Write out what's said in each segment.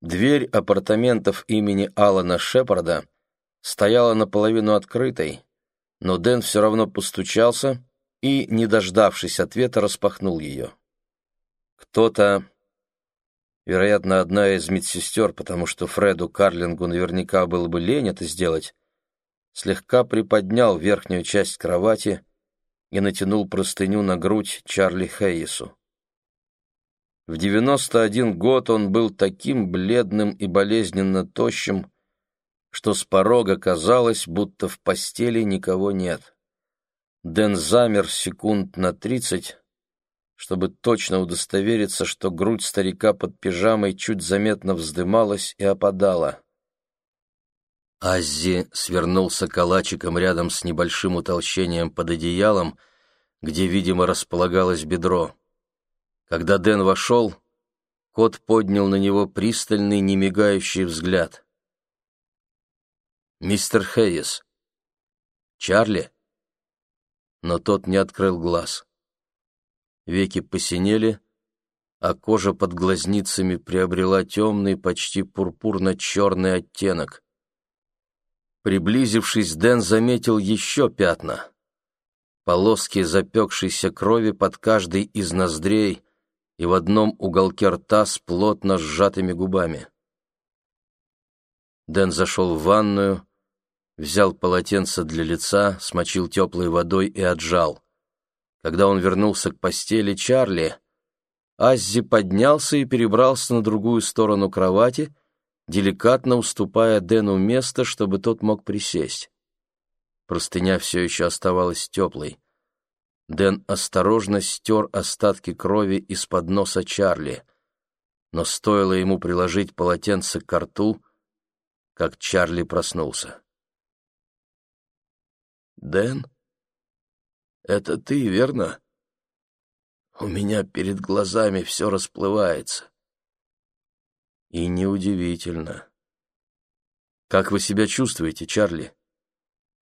Дверь апартаментов имени Алана Шепарда стояла наполовину открытой, но Дэн все равно постучался и, не дождавшись ответа, распахнул ее. Кто-то, вероятно, одна из медсестер, потому что Фреду Карлингу наверняка было бы лень это сделать, слегка приподнял верхнюю часть кровати и натянул простыню на грудь Чарли Хейесу. В 91 год он был таким бледным и болезненно тощим, что с порога казалось, будто в постели никого нет. Дэн замер секунд на тридцать, чтобы точно удостовериться, что грудь старика под пижамой чуть заметно вздымалась и опадала. Аззи свернулся калачиком рядом с небольшим утолщением под одеялом, где, видимо, располагалось бедро. Когда Дэн вошел, кот поднял на него пристальный, немигающий взгляд. «Мистер Хейес!» «Чарли?» Но тот не открыл глаз. Веки посинели, а кожа под глазницами приобрела темный, почти пурпурно-черный оттенок. Приблизившись, Дэн заметил еще пятна. Полоски запекшейся крови под каждой из ноздрей и в одном уголке рта с плотно сжатыми губами. Дэн зашел в ванную, взял полотенце для лица, смочил теплой водой и отжал. Когда он вернулся к постели Чарли, Аззи поднялся и перебрался на другую сторону кровати, деликатно уступая Дэну место, чтобы тот мог присесть. Простыня все еще оставалась теплой. Дэн осторожно стер остатки крови из-под носа Чарли, но стоило ему приложить полотенце к рту, как Чарли проснулся. «Дэн, это ты, верно? У меня перед глазами все расплывается». И неудивительно. «Как вы себя чувствуете, Чарли?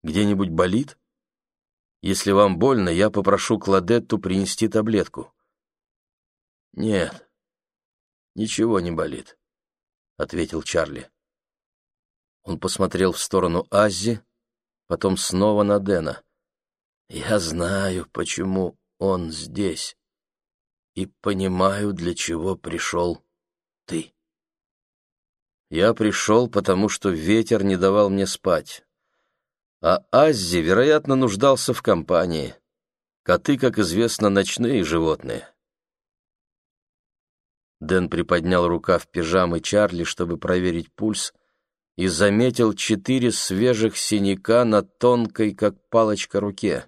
Где-нибудь болит? Если вам больно, я попрошу Кладетту принести таблетку». «Нет, ничего не болит», — ответил Чарли. Он посмотрел в сторону Аззи, потом снова на Дэна. «Я знаю, почему он здесь, и понимаю, для чего пришел ты». «Я пришел, потому что ветер не давал мне спать. А Аззи, вероятно, нуждался в компании. Коты, как известно, ночные животные». Дэн приподнял рукав пижамы Чарли, чтобы проверить пульс, и заметил четыре свежих синяка на тонкой, как палочка, руке.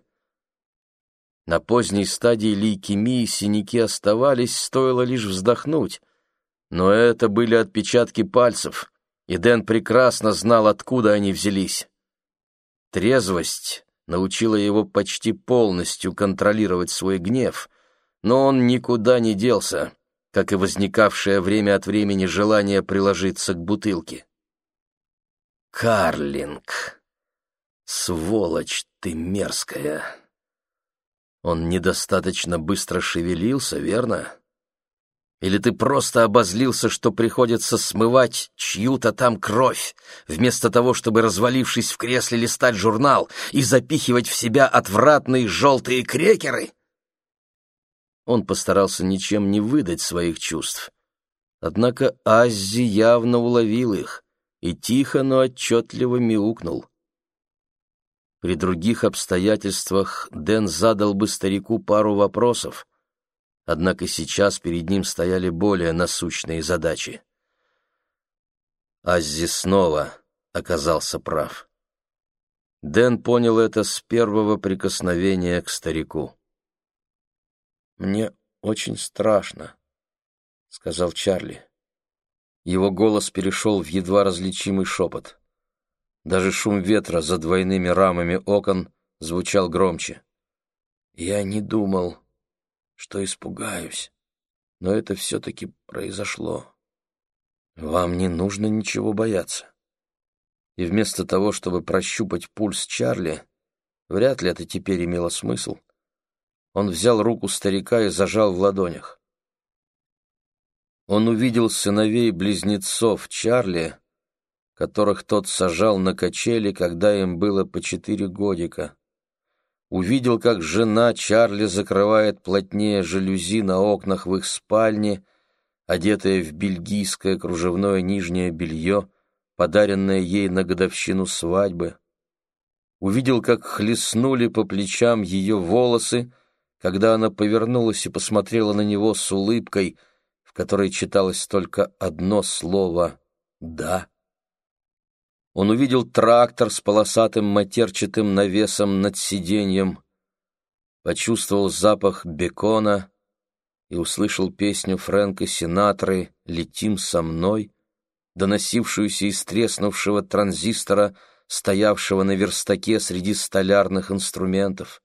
На поздней стадии лейкемии синяки оставались, стоило лишь вздохнуть, но это были отпечатки пальцев, и Дэн прекрасно знал, откуда они взялись. Трезвость научила его почти полностью контролировать свой гнев, но он никуда не делся, как и возникавшее время от времени желание приложиться к бутылке. Карлинг. Сволочь ты мерзкая. Он недостаточно быстро шевелился, верно? Или ты просто обозлился, что приходится смывать чью-то там кровь, вместо того, чтобы, развалившись в кресле, листать журнал и запихивать в себя отвратные желтые крекеры? Он постарался ничем не выдать своих чувств. Однако Аззи явно уловил их и тихо, но отчетливо мяукнул. При других обстоятельствах Дэн задал бы старику пару вопросов, однако сейчас перед ним стояли более насущные задачи. Аззи снова оказался прав. Дэн понял это с первого прикосновения к старику. «Мне очень страшно», — сказал Чарли. Его голос перешел в едва различимый шепот. Даже шум ветра за двойными рамами окон звучал громче. «Я не думал, что испугаюсь, но это все-таки произошло. Вам не нужно ничего бояться». И вместо того, чтобы прощупать пульс Чарли, вряд ли это теперь имело смысл, он взял руку старика и зажал в ладонях. Он увидел сыновей-близнецов Чарли, которых тот сажал на качели, когда им было по четыре годика. Увидел, как жена Чарли закрывает плотнее жалюзи на окнах в их спальне, одетая в бельгийское кружевное нижнее белье, подаренное ей на годовщину свадьбы. Увидел, как хлестнули по плечам ее волосы, когда она повернулась и посмотрела на него с улыбкой, в которой читалось только одно слово «да». Он увидел трактор с полосатым матерчатым навесом над сиденьем, почувствовал запах бекона и услышал песню Фрэнка Синатры «Летим со мной», доносившуюся из треснувшего транзистора, стоявшего на верстаке среди столярных инструментов.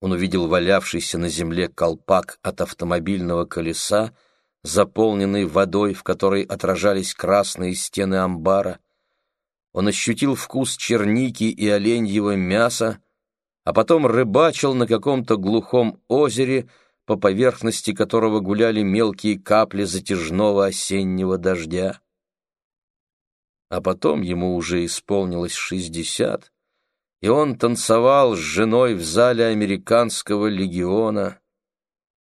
Он увидел валявшийся на земле колпак от автомобильного колеса, заполненный водой, в которой отражались красные стены амбара, он ощутил вкус черники и оленьего мяса, а потом рыбачил на каком-то глухом озере, по поверхности которого гуляли мелкие капли затяжного осеннего дождя. А потом ему уже исполнилось шестьдесят, и он танцевал с женой в зале американского легиона.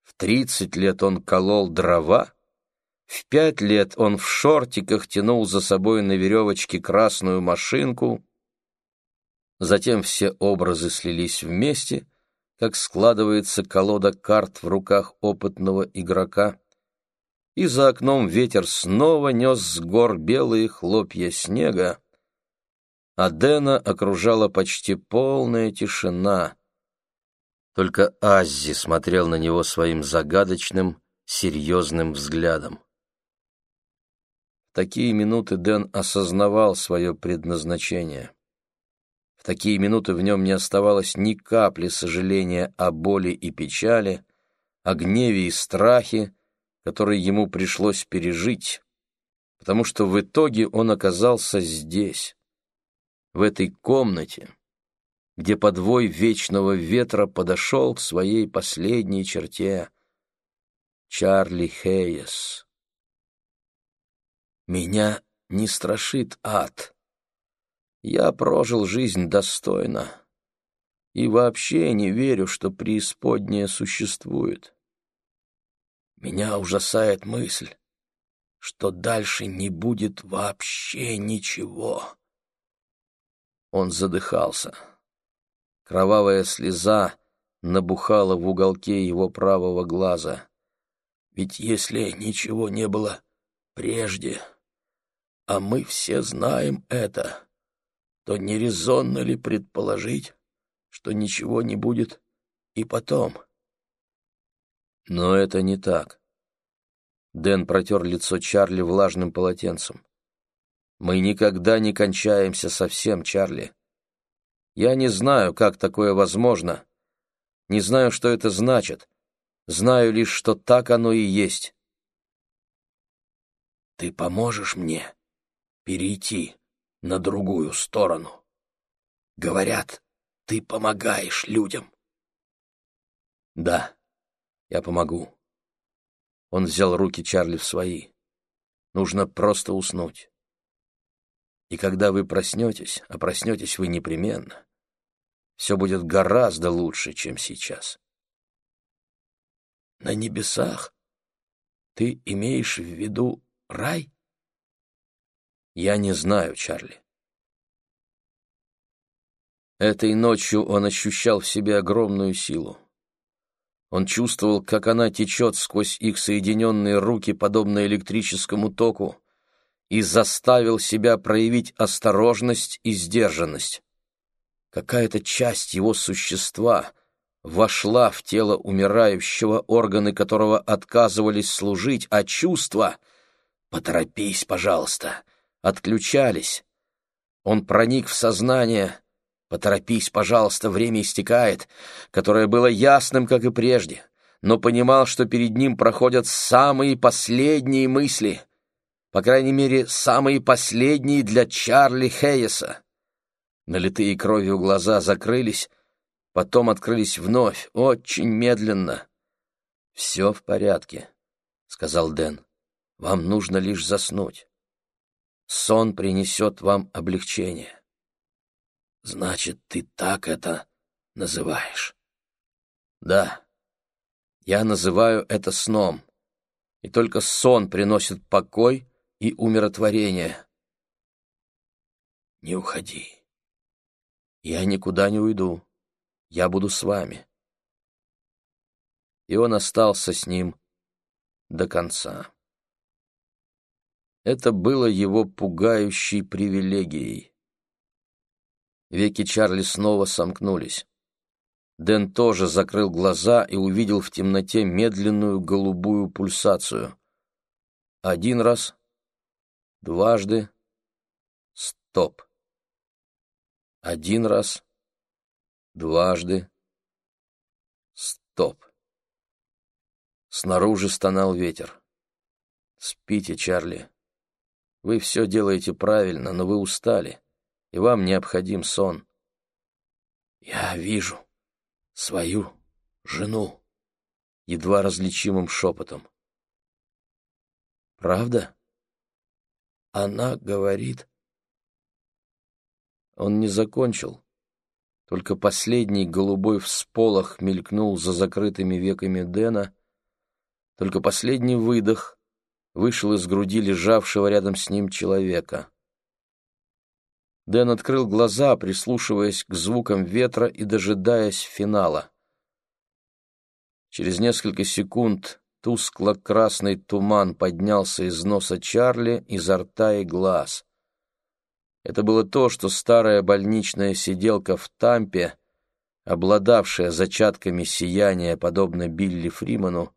В тридцать лет он колол дрова, в пять лет он в шортиках тянул за собой на веревочке красную машинку. Затем все образы слились вместе, как складывается колода карт в руках опытного игрока. И за окном ветер снова нес с гор белые хлопья снега, а Дэна окружала почти полная тишина. Только Аззи смотрел на него своим загадочным, серьезным взглядом такие минуты Дэн осознавал свое предназначение. В такие минуты в нем не оставалось ни капли сожаления о боли и печали, о гневе и страхе, которые ему пришлось пережить, потому что в итоге он оказался здесь, в этой комнате, где подвой вечного ветра подошел к своей последней черте. Чарли Хейес. Меня не страшит ад. Я прожил жизнь достойно и вообще не верю, что преисподняя существует. Меня ужасает мысль, что дальше не будет вообще ничего. Он задыхался. Кровавая слеза набухала в уголке его правого глаза. Ведь если ничего не было прежде а мы все знаем это, то не резонно ли предположить, что ничего не будет и потом? Но это не так. Дэн протер лицо Чарли влажным полотенцем. Мы никогда не кончаемся совсем, Чарли. Я не знаю, как такое возможно. Не знаю, что это значит. Знаю лишь, что так оно и есть. Ты поможешь мне? Перейти на другую сторону. Говорят, ты помогаешь людям. Да, я помогу. Он взял руки Чарли в свои. Нужно просто уснуть. И когда вы проснетесь, а проснетесь вы непременно, все будет гораздо лучше, чем сейчас. На небесах ты имеешь в виду рай? Я не знаю, Чарли. Этой ночью он ощущал в себе огромную силу. Он чувствовал, как она течет сквозь их соединенные руки, подобно электрическому току, и заставил себя проявить осторожность и сдержанность. Какая-то часть его существа вошла в тело умирающего, органы которого отказывались служить, а чувства... «Поторопись, пожалуйста!» Отключались. Он проник в сознание, поторопись, пожалуйста, время истекает, которое было ясным, как и прежде, но понимал, что перед ним проходят самые последние мысли, по крайней мере, самые последние для Чарли Хейеса. Налитые кровью глаза закрылись, потом открылись вновь, очень медленно. «Все в порядке», — сказал Дэн. Вам нужно лишь заснуть. Сон принесет вам облегчение. Значит, ты так это называешь? Да. Я называю это сном. И только сон приносит покой и умиротворение. Не уходи. Я никуда не уйду. Я буду с вами. И он остался с ним до конца. Это было его пугающей привилегией. Веки Чарли снова сомкнулись. Дэн тоже закрыл глаза и увидел в темноте медленную голубую пульсацию. Один раз, дважды, стоп. Один раз, дважды, стоп. Снаружи стонал ветер. «Спите, Чарли. Вы все делаете правильно, но вы устали, и вам необходим сон». «Я вижу свою жену», — едва различимым шепотом. «Правда?» Она говорит... Он не закончил. Только последний голубой всполох мелькнул за закрытыми веками Дэна, только последний выдох вышел из груди лежавшего рядом с ним человека. Дэн открыл глаза, прислушиваясь к звукам ветра и дожидаясь финала. Через несколько секунд тускло-красный туман поднялся из носа Чарли, изо рта и глаз. Это было то, что старая больничная сиделка в Тампе, обладавшая зачатками сияния, подобно Билли Фриману,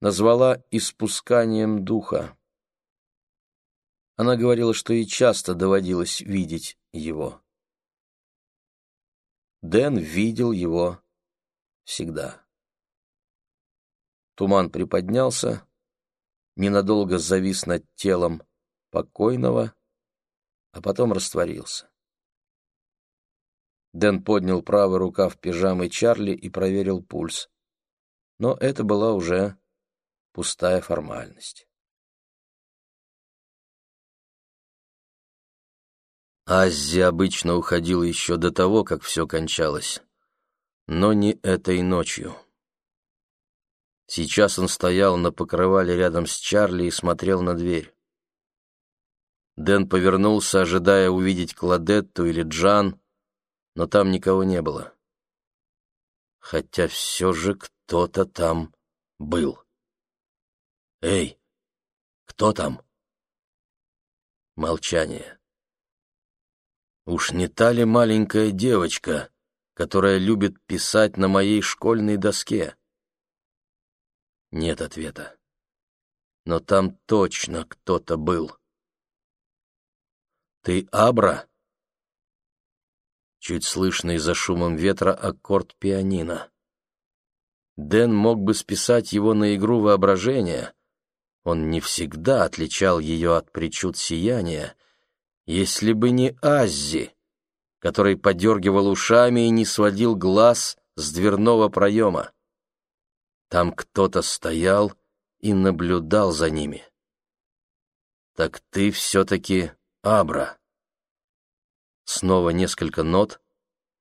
назвала испусканием духа. Она говорила, что ей часто доводилось видеть его. Дэн видел его всегда. Туман приподнялся, ненадолго завис над телом покойного, а потом растворился. Дэн поднял правый рукав пижамы Чарли и проверил пульс. Но это была уже пустая формальность. Аззи обычно уходила еще до того, как все кончалось, но не этой ночью. Сейчас он стоял на покрывале рядом с Чарли и смотрел на дверь. Дэн повернулся, ожидая увидеть Кладетту или Джан, но там никого не было. Хотя все же кто-то там был. «Эй, кто там?» Молчание. «Уж не та ли маленькая девочка, которая любит писать на моей школьной доске?» Нет ответа. Но там точно кто-то был. «Ты Абра?» Чуть слышный за шумом ветра аккорд пианино. Дэн мог бы списать его на игру воображения, он не всегда отличал ее от причуд сияния, если бы не Аззи, который подергивал ушами и не сводил глаз с дверного проема. Там кто-то стоял и наблюдал за ними. «Так ты все-таки Абра». Снова несколько нот,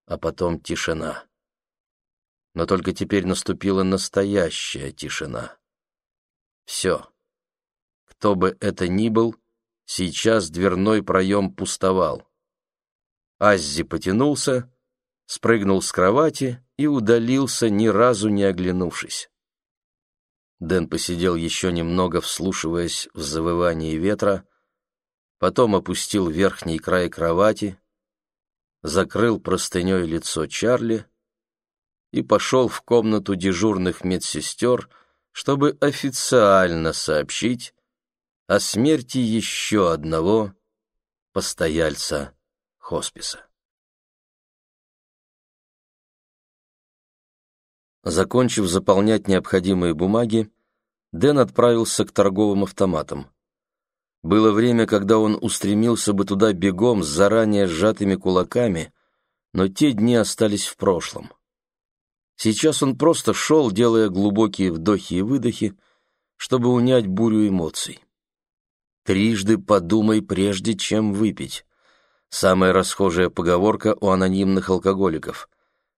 а потом тишина. Но только теперь наступила настоящая тишина. Все. Кто бы это ни был, сейчас дверной проем пустовал. Аззи потянулся, спрыгнул с кровати и удалился, ни разу не оглянувшись. Дэн посидел еще немного, вслушиваясь в завывание ветра, потом опустил верхний край кровати, закрыл простыней лицо Чарли и пошел в комнату дежурных медсестер, чтобы официально сообщить, о смерти еще одного постояльца хосписа. Закончив заполнять необходимые бумаги, Дэн отправился к торговым автоматам. Было время, когда он устремился бы туда бегом с заранее сжатыми кулаками, но те дни остались в прошлом. Сейчас он просто шел, делая глубокие вдохи и выдохи, чтобы унять бурю эмоций. Трижды подумай, прежде чем выпить. Самая расхожая поговорка у анонимных алкоголиков.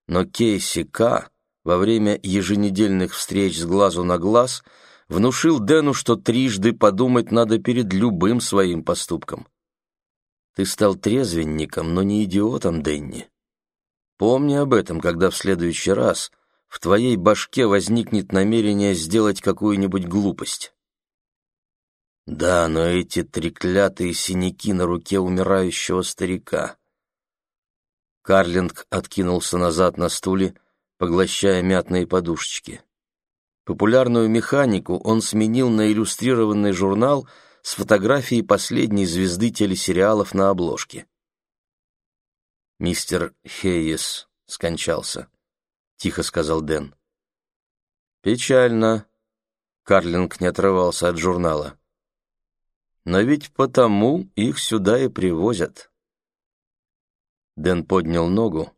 Но Кейси К. во время еженедельных встреч с глазу на глаз внушил Дэну, что трижды подумать надо перед любым своим поступком. Ты стал трезвенником, но не идиотом, Дэнни. Помни об этом, когда в следующий раз в твоей башке возникнет намерение сделать какую-нибудь глупость. Да, но эти треклятые синяки на руке умирающего старика. Карлинг откинулся назад на стуле, поглощая мятные подушечки. Популярную механику он сменил на иллюстрированный журнал — с фотографией последней звезды телесериалов на обложке. «Мистер Хейес скончался», — тихо сказал Дэн. «Печально», — Карлинг не отрывался от журнала. «Но ведь потому их сюда и привозят». Дэн поднял ногу,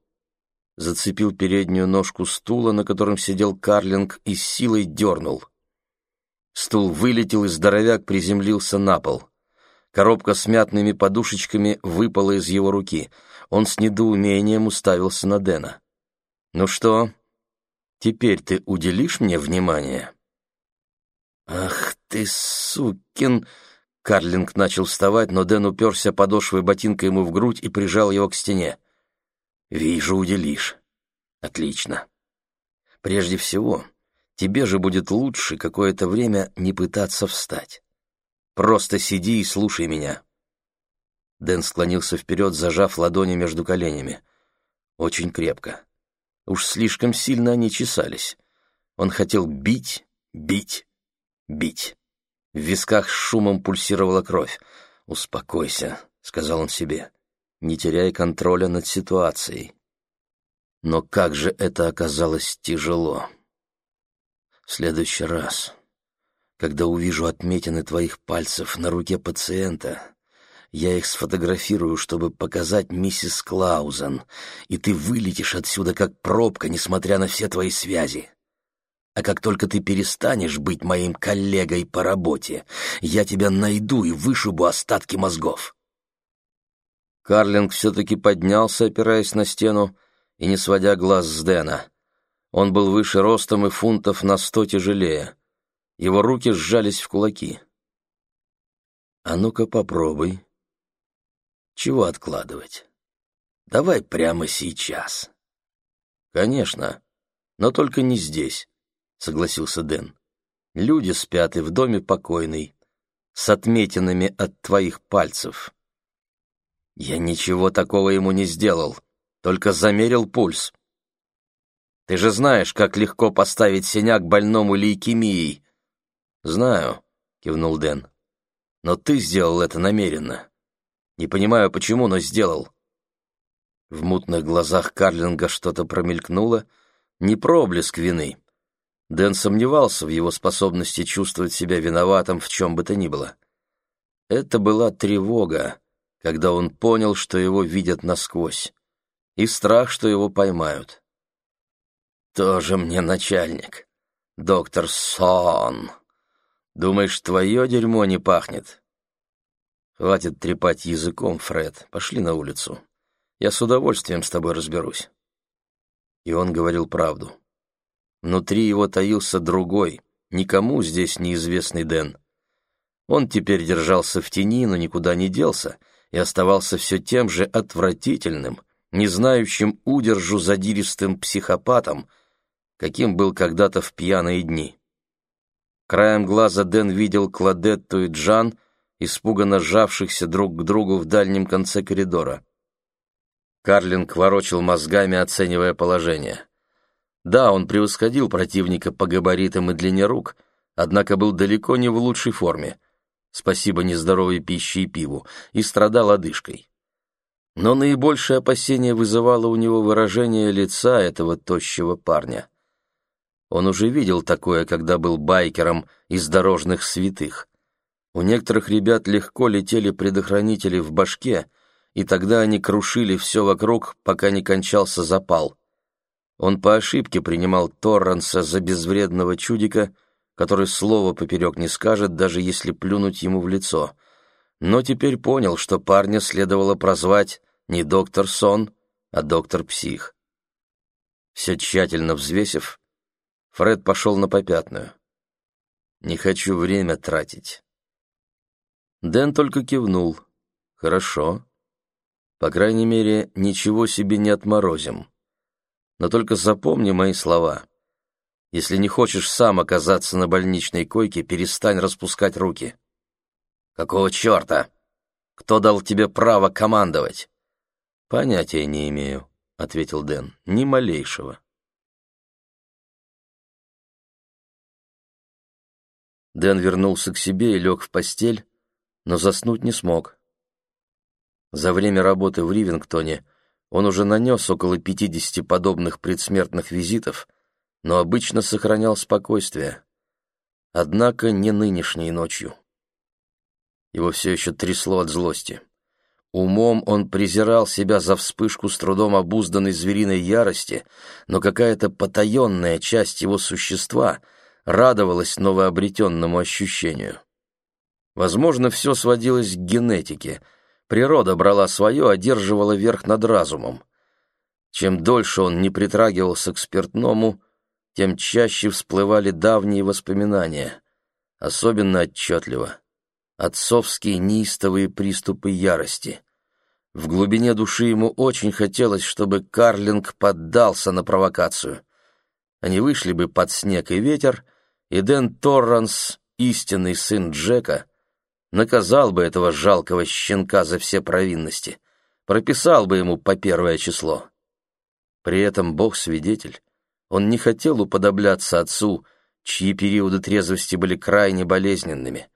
зацепил переднюю ножку стула, на котором сидел Карлинг, и силой дернул — Стул вылетел, и здоровяк приземлился на пол. Коробка с мятными подушечками выпала из его руки. Он с недоумением уставился на Дэна. «Ну что, теперь ты уделишь мне внимание?» «Ах ты, сукин!» Карлинг начал вставать, но Дэн уперся подошвой ботинка ему в грудь и прижал его к стене. «Вижу, уделишь. Отлично. Прежде всего, Тебе же будет лучше какое-то время не пытаться встать. Просто сиди и слушай меня». Дэн склонился вперед, зажав ладони между коленями. Очень крепко. Уж слишком сильно они чесались. Он хотел бить, бить, бить. В висках с шумом пульсировала кровь. «Успокойся», — сказал он себе, — «не теряй контроля над ситуацией». Но как же это оказалось тяжело. В следующий раз, когда увижу отметины твоих пальцев на руке пациента, я их сфотографирую, чтобы показать миссис Клаузен, и ты вылетишь отсюда как пробка, несмотря на все твои связи. А как только ты перестанешь быть моим коллегой по работе, я тебя найду и вышибу остатки мозгов. Карлинг все-таки поднялся, опираясь на стену, и не сводя глаз с Дэна. Он был выше ростом и фунтов на сто тяжелее. Его руки сжались в кулаки. «А ну-ка попробуй. Чего откладывать? Давай прямо сейчас». «Конечно, но только не здесь», — согласился Дэн. «Люди спят и в доме покойный, с отметинами от твоих пальцев». «Я ничего такого ему не сделал, только замерил пульс». Ты же знаешь, как легко поставить синяк больному лейкемией. Знаю, кивнул Дэн. Но ты сделал это намеренно. Не понимаю, почему, но сделал. В мутных глазах Карлинга что-то промелькнуло, не проблеск вины. Дэн сомневался в его способности чувствовать себя виноватым в чем бы то ни было. Это была тревога, когда он понял, что его видят насквозь, и страх, что его поймают. Тоже мне начальник. Доктор Сон. Думаешь, твое дерьмо не пахнет? Хватит трепать языком, Фред. Пошли на улицу. Я с удовольствием с тобой разберусь. И он говорил правду. Внутри его таился другой, никому здесь неизвестный Дэн. Он теперь держался в тени, но никуда не делся и оставался все тем же отвратительным, не знающим удержу задиристым психопатом, каким был когда-то в пьяные дни. Краем глаза Дэн видел Кладетту и Джан, испуганно сжавшихся друг к другу в дальнем конце коридора. Карлинг ворочил мозгами, оценивая положение. Да, он превосходил противника по габаритам и длине рук, однако был далеко не в лучшей форме, спасибо нездоровой пище и пиву, и страдал одышкой. Но наибольшее опасение вызывало у него выражение лица этого тощего парня. Он уже видел такое, когда был байкером из дорожных святых. У некоторых ребят легко летели предохранители в башке, и тогда они крушили все вокруг, пока не кончался запал. Он по ошибке принимал Торренса за безвредного чудика, который слова поперек не скажет, даже если плюнуть ему в лицо. но теперь понял, что парня следовало прозвать не доктор Сон, а доктор Псих. Все тщательно взвесив, Фред пошел на попятную. «Не хочу время тратить». Дэн только кивнул. «Хорошо. По крайней мере, ничего себе не отморозим. Но только запомни мои слова. Если не хочешь сам оказаться на больничной койке, перестань распускать руки». «Какого черта? Кто дал тебе право командовать?» «Понятия не имею», — ответил Дэн, — «ни малейшего». Дэн вернулся к себе и лег в постель, но заснуть не смог. За время работы в Ривингтоне он уже нанес около 50 подобных предсмертных визитов, но обычно сохранял спокойствие. Однако не нынешней ночью. Его все еще трясло от злости. Умом он презирал себя за вспышку с трудом обузданной звериной ярости, но какая-то потаенная часть его существа радовалась новообретенному ощущению. Возможно, все сводилось к генетике. Природа брала свое, одерживала верх над разумом. Чем дольше он не притрагивался к спиртному, тем чаще всплывали давние воспоминания, особенно отчетливо отцовские неистовые приступы ярости. В глубине души ему очень хотелось, чтобы Карлинг поддался на провокацию. Они вышли бы под снег и ветер, и Дэн Торранс, истинный сын Джека, наказал бы этого жалкого щенка за все провинности, прописал бы ему по первое число. При этом Бог свидетель, он не хотел уподобляться отцу, чьи периоды трезвости были крайне болезненными.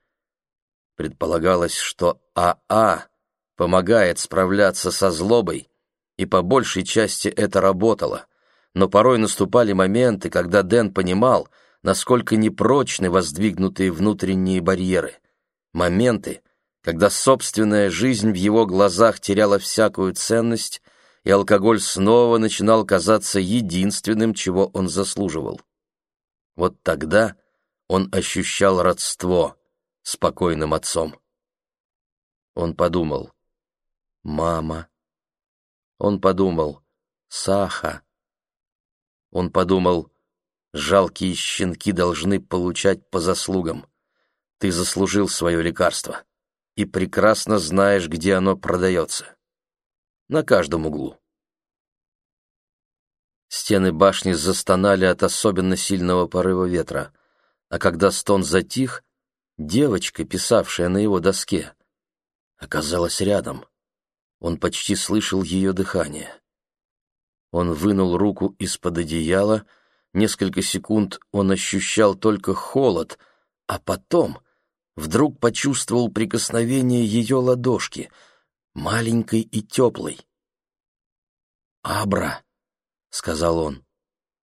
Предполагалось, что АА а помогает справляться со злобой, и по большей части это работало. Но порой наступали моменты, когда Дэн понимал, насколько непрочны воздвигнутые внутренние барьеры. Моменты, когда собственная жизнь в его глазах теряла всякую ценность, и алкоголь снова начинал казаться единственным, чего он заслуживал. Вот тогда он ощущал родство — спокойным отцом. Он подумал «Мама». Он подумал «Саха». Он подумал «Жалкие щенки должны получать по заслугам. Ты заслужил свое лекарство и прекрасно знаешь, где оно продается. На каждом углу». Стены башни застонали от особенно сильного порыва ветра, а когда стон затих, Девочка, писавшая на его доске, оказалась рядом. Он почти слышал ее дыхание. Он вынул руку из-под одеяла, несколько секунд он ощущал только холод, а потом вдруг почувствовал прикосновение ее ладошки, маленькой и теплой. «Абра», — сказал он,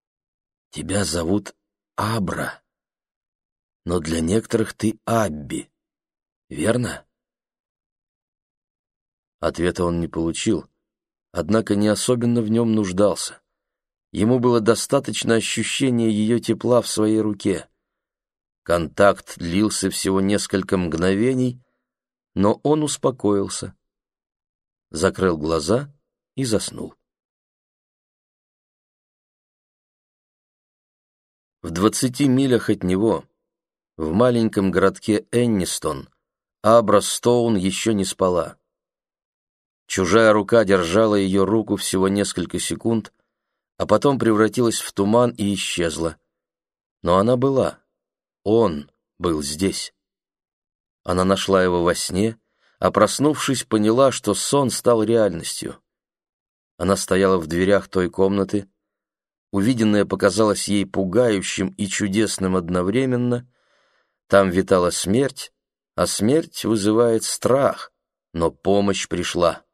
— «тебя зовут Абра» но для некоторых ты Абби, верно?» Ответа он не получил, однако не особенно в нем нуждался. Ему было достаточно ощущения ее тепла в своей руке. Контакт длился всего несколько мгновений, но он успокоился, закрыл глаза и заснул. В двадцати милях от него в маленьком городке Эннистон Абра Стоун еще не спала. Чужая рука держала ее руку всего несколько секунд, а потом превратилась в туман и исчезла. Но она была. Он был здесь. Она нашла его во сне, а проснувшись, поняла, что сон стал реальностью. Она стояла в дверях той комнаты. Увиденное показалось ей пугающим и чудесным одновременно, там витала смерть, а смерть вызывает страх, но помощь пришла.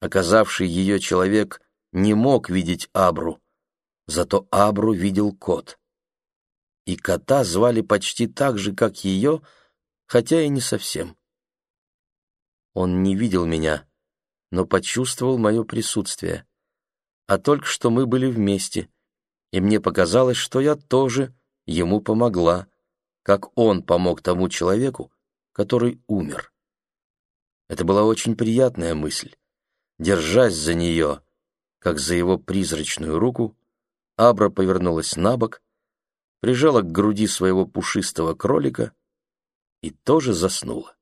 Оказавший ее человек не мог видеть Абру, зато Абру видел кот. И кота звали почти так же, как ее, хотя и не совсем. Он не видел меня, но почувствовал мое присутствие. А только что мы были вместе, и мне показалось, что я тоже ему помогла как он помог тому человеку, который умер. Это была очень приятная мысль. Держась за нее, как за его призрачную руку, Абра повернулась на бок, прижала к груди своего пушистого кролика и тоже заснула.